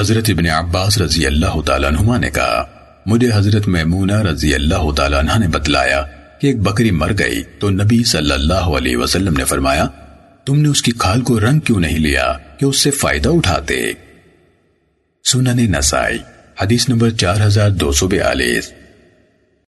حضرت ابن عباس رضی اللہ تعالیٰ عنہ نے کہا، مجھے حضرت میمونہ رضی اللہ تعالیٰ عنہ نے بتلایا کہ ایک بکری مر گئی تو نبی صلی اللہ علیہ وسلم نے فرمایا، تم نے اس کی کھال کو رنگ کیوں نہیں لیا کہ اس سے فائدہ اٹھاتے؟ سنن نسائی، حدیث نمبر چار ہزار دو سو بیالیس۔